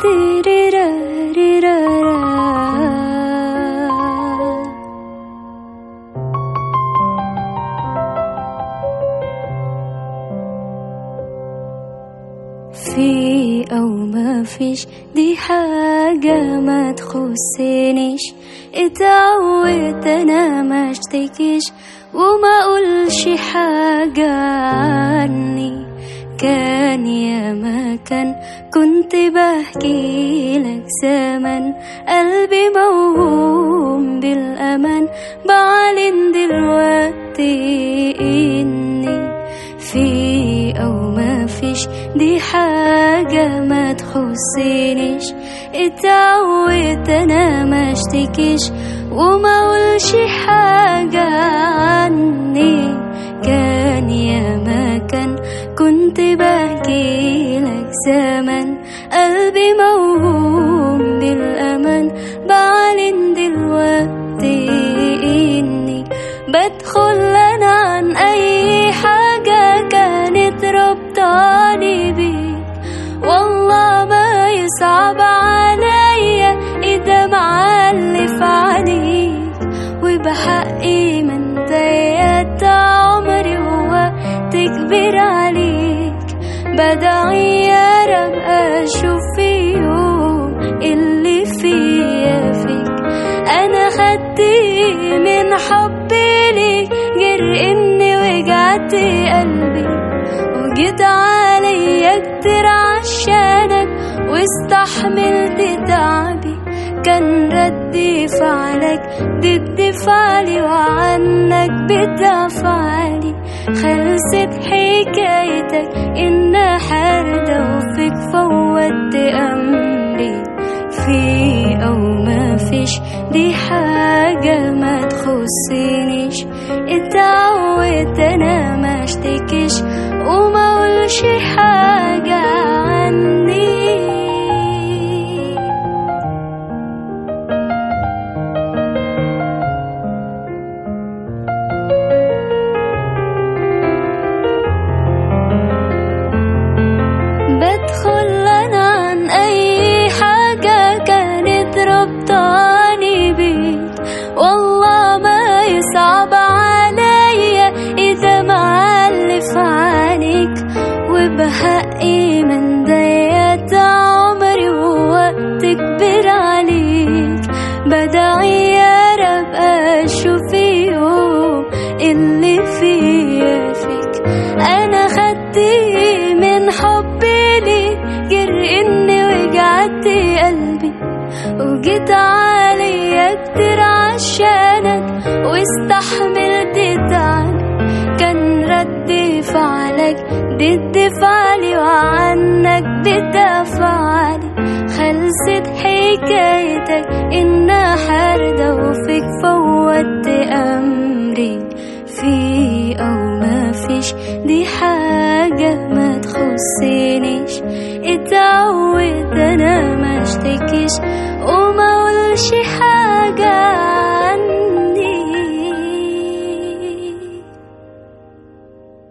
في أو ما فيش دي حاجة ما تخصنيش. اتعودت أنا ما اشتكيش وما أقولش حاجة عني كان يا ما كان كنت بحكي لك زمن. قلبي موهوم بالأمان. بعلن دلوقتي إني في أو ما فيش. دي حاجة ما تخصنيش. اتعودت أنا ما اشتكيش. وما أقولش حاجة قلبي موهوم بالأمان بعلن دلوقتي إني بدخل أنا عن أي حاجة كانت ربطاني بيك. والله ما يصعب عليا إذا معلف عليك. وبحقي من ضيقت عمري ووقت كبير عليك بدعي يا رب واستحملت تعبي كان ردي فعلك ضد فعلي وعنك بتفعلي. خلصت حكايتك إن حاردة وفيك فوت أمري. في أو ما فيش دي حاجة ما تخصنيش. اتعودت أنا ما أشتكيش وما أقولش وبحقي من ضيقت عمري ووقت كبير عليك بدعي يا رب أشوف يوم اللي فيا فيك أنا خدت من حبي ليك غير إني وجعت قلبي. وجيت عليا كتير عشانك واستحملت تعب. كان رد فعلك بالدفال وعنك بالتفاعل خلصت حكايتك النهاردة وفيك فوت أمري. في أو ما فيش دي حاجة ما تخصنيش. اتعود أنا ما اشتكيش وما أقولش حاجة